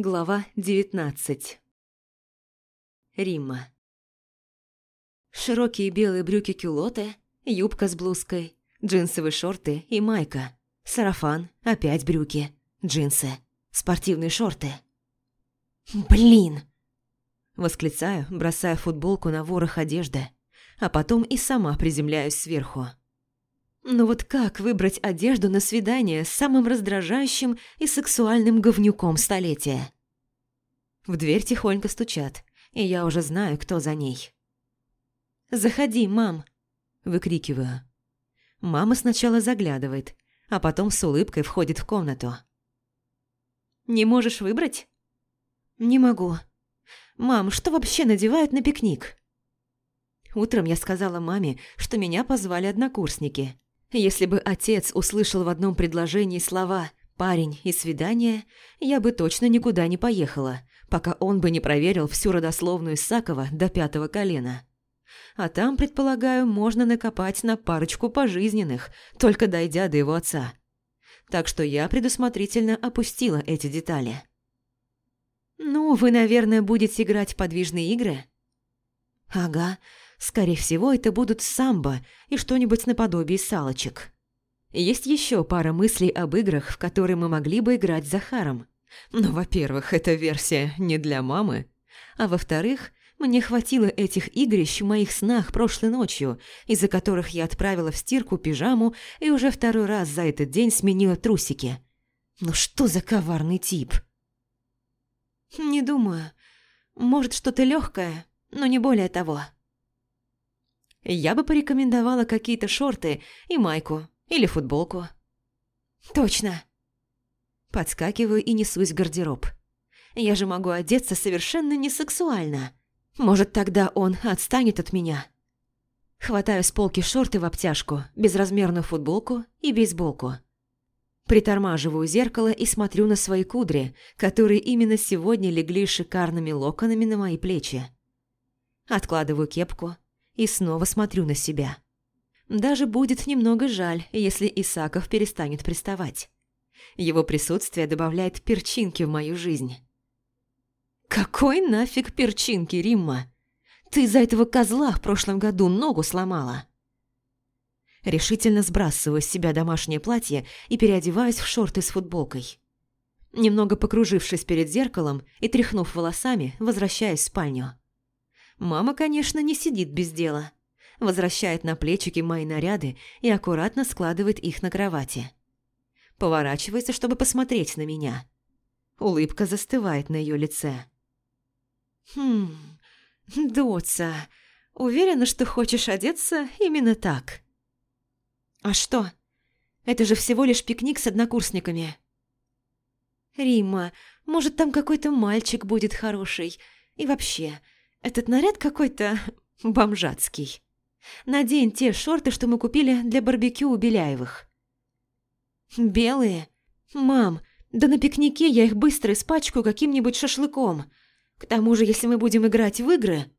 Глава 19 Римма Широкие белые брюки-кюлоты, юбка с блузкой, джинсовые шорты и майка, сарафан, опять брюки, джинсы, спортивные шорты. «Блин!» Восклицаю, бросая футболку на ворох одежды, а потом и сама приземляюсь сверху. Но вот как выбрать одежду на свидание с самым раздражающим и сексуальным говнюком столетия? В дверь тихонько стучат, и я уже знаю, кто за ней. «Заходи, мам!» – выкрикиваю. Мама сначала заглядывает, а потом с улыбкой входит в комнату. «Не можешь выбрать?» «Не могу. Мам, что вообще надевают на пикник?» Утром я сказала маме, что меня позвали однокурсники, если бы отец услышал в одном предложении слова «парень» и «свидание», я бы точно никуда не поехала, пока он бы не проверил всю родословную Исакова до пятого колена. А там, предполагаю, можно накопать на парочку пожизненных, только дойдя до его отца. Так что я предусмотрительно опустила эти детали. «Ну, вы, наверное, будете играть в подвижные игры?» «Ага, Скорее всего, это будут самбо и что-нибудь наподобие салочек. Есть еще пара мыслей об играх, в которые мы могли бы играть с Захаром. Но, во-первых, эта версия не для мамы. А во-вторых, мне хватило этих игрищ в моих снах прошлой ночью, из-за которых я отправила в стирку пижаму и уже второй раз за этот день сменила трусики. Ну что за коварный тип? Не думаю. Может, что-то легкое, но не более того. Я бы порекомендовала какие-то шорты и майку, или футболку. Точно. Подскакиваю и несусь в гардероб. Я же могу одеться совершенно не сексуально. Может, тогда он отстанет от меня. Хватаю с полки шорты в обтяжку, безразмерную футболку и бейсболку. Притормаживаю зеркало и смотрю на свои кудри, которые именно сегодня легли шикарными локонами на мои плечи. Откладываю кепку, и снова смотрю на себя. Даже будет немного жаль, если Исаков перестанет приставать. Его присутствие добавляет перчинки в мою жизнь. «Какой нафиг перчинки, Римма? Ты из-за этого козла в прошлом году ногу сломала!» Решительно сбрасываю с себя домашнее платье и переодеваюсь в шорты с футболкой. Немного покружившись перед зеркалом и тряхнув волосами, возвращаюсь в спальню. Мама, конечно, не сидит без дела. Возвращает на плечики мои наряды и аккуратно складывает их на кровати. Поворачивается, чтобы посмотреть на меня. Улыбка застывает на ее лице. «Хм, Доца, уверена, что хочешь одеться именно так?» «А что? Это же всего лишь пикник с однокурсниками». «Римма, может, там какой-то мальчик будет хороший. И вообще, этот наряд какой-то бомжатский. Надень те шорты, что мы купили для барбекю у Беляевых. Белые? Мам, да на пикнике я их быстро испачкаю каким-нибудь шашлыком. К тому же, если мы будем играть в игры...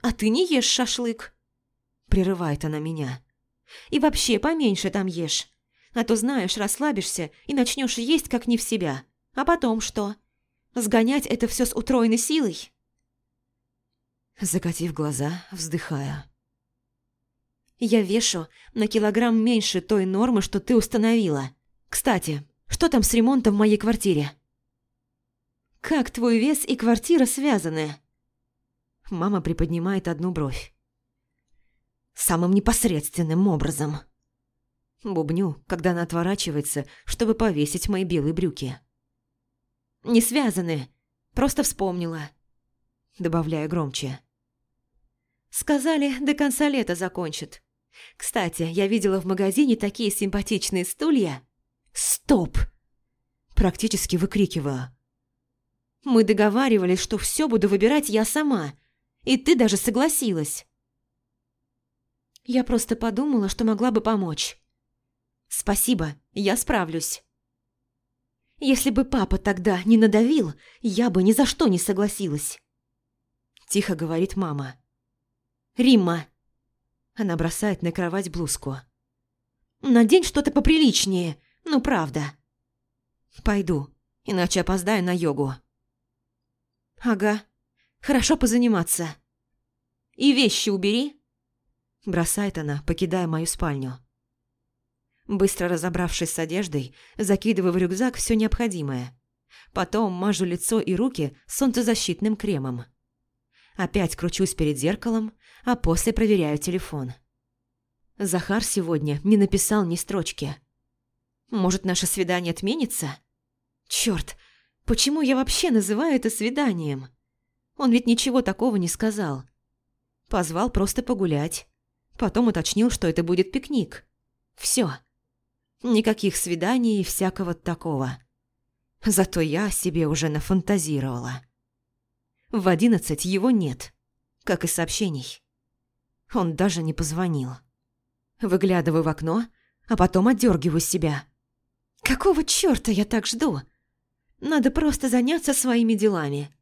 А ты не ешь шашлык. Прерывает она меня. И вообще поменьше там ешь. А то, знаешь, расслабишься и начнешь есть как не в себя. А потом что? Сгонять это все с утроенной силой? Закатив глаза, вздыхая. «Я вешу на килограмм меньше той нормы, что ты установила. Кстати, что там с ремонтом в моей квартире?» «Как твой вес и квартира связаны?» Мама приподнимает одну бровь. «Самым непосредственным образом». Бубню, когда она отворачивается, чтобы повесить мои белые брюки. «Не связаны, просто вспомнила», добавляю громче. Сказали, до конца лета закончат. Кстати, я видела в магазине такие симпатичные стулья. Стоп! Практически выкрикиваю. Мы договаривались, что все буду выбирать я сама. И ты даже согласилась. Я просто подумала, что могла бы помочь. Спасибо, я справлюсь. Если бы папа тогда не надавил, я бы ни за что не согласилась. Тихо говорит мама. Римма!» Она бросает на кровать блузку. «Надень что-то поприличнее, ну правда». «Пойду, иначе опоздаю на йогу». Ага. Хорошо позаниматься. И вещи убери. Бросает она, покидая мою спальню. Быстро разобравшись с одеждой, закидываю в рюкзак все необходимое. Потом мажу лицо и руки солнцезащитным кремом. Опять кручусь перед зеркалом, а после проверяю телефон. Захар сегодня не написал ни строчки. Может, наше свидание отменится? Черт, почему я вообще называю это свиданием? Он ведь ничего такого не сказал. Позвал просто погулять. Потом уточнил, что это будет пикник. Все. Никаких свиданий и всякого такого. Зато я себе уже нафантазировала. В одиннадцать его нет, как и сообщений. Он даже не позвонил. Выглядываю в окно, а потом отдергиваю себя. Какого чёрта я так жду? Надо просто заняться своими делами.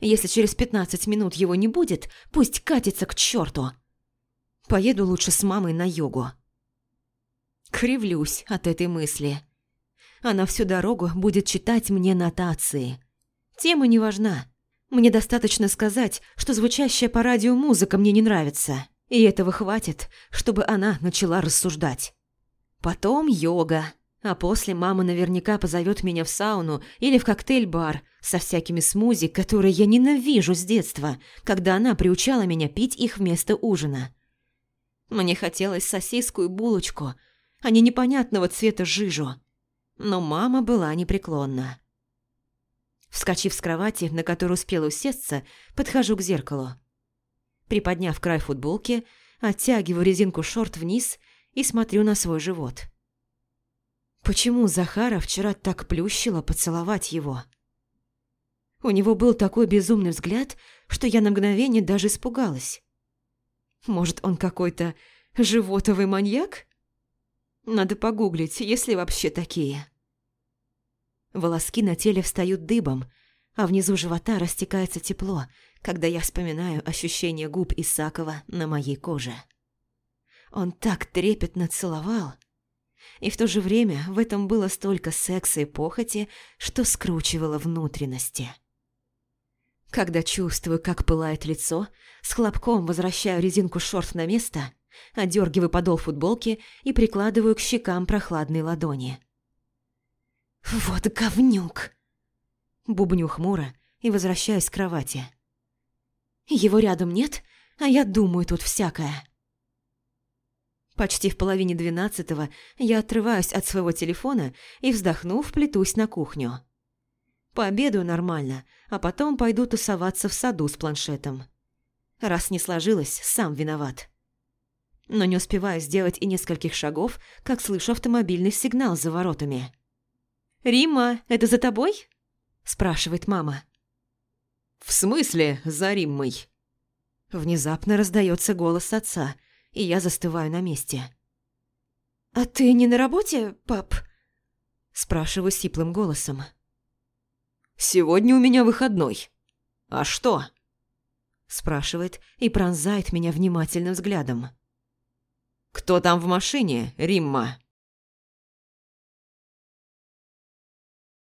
Если через пятнадцать минут его не будет, пусть катится к чёрту. Поеду лучше с мамой на йогу. Кривлюсь от этой мысли. Она всю дорогу будет читать мне нотации. Тема не важна. Мне достаточно сказать, что звучащая по радио музыка мне не нравится. И этого хватит, чтобы она начала рассуждать. Потом йога. А после мама наверняка позовет меня в сауну или в коктейль-бар со всякими смузи, которые я ненавижу с детства, когда она приучала меня пить их вместо ужина. Мне хотелось сосиску и булочку – а не непонятного цвета жижу. Но мама была непреклонна. Вскочив с кровати, на которую успела усесться, подхожу к зеркалу. Приподняв край футболки, оттягиваю резинку шорт вниз и смотрю на свой живот. Почему Захара вчера так плющило поцеловать его? У него был такой безумный взгляд, что я на мгновение даже испугалась. Может, он какой-то животовый маньяк? Надо погуглить, есть ли вообще такие. Волоски на теле встают дыбом, а внизу живота растекается тепло, когда я вспоминаю ощущение губ Исакова на моей коже. Он так трепетно целовал, и в то же время в этом было столько секса и похоти, что скручивало внутренности. Когда чувствую, как пылает лицо, с хлопком возвращаю резинку шорт на место Одергиваю подол футболки и прикладываю к щекам прохладные ладони. «Вот говнюк!» Бубню хмуро и возвращаюсь к кровати. Его рядом нет, а я думаю тут всякое. Почти в половине двенадцатого я отрываюсь от своего телефона и, вздохнув, плетусь на кухню. Пообедаю нормально, а потом пойду тусоваться в саду с планшетом. Раз не сложилось, сам виноват но не успеваю сделать и нескольких шагов, как слышу автомобильный сигнал за воротами. «Римма, это за тобой?» – спрашивает мама. «В смысле за Риммой?» Внезапно раздается голос отца, и я застываю на месте. «А ты не на работе, пап?» – спрашиваю сиплым голосом. «Сегодня у меня выходной. А что?» – спрашивает и пронзает меня внимательным взглядом. «Кто там в машине, Римма?»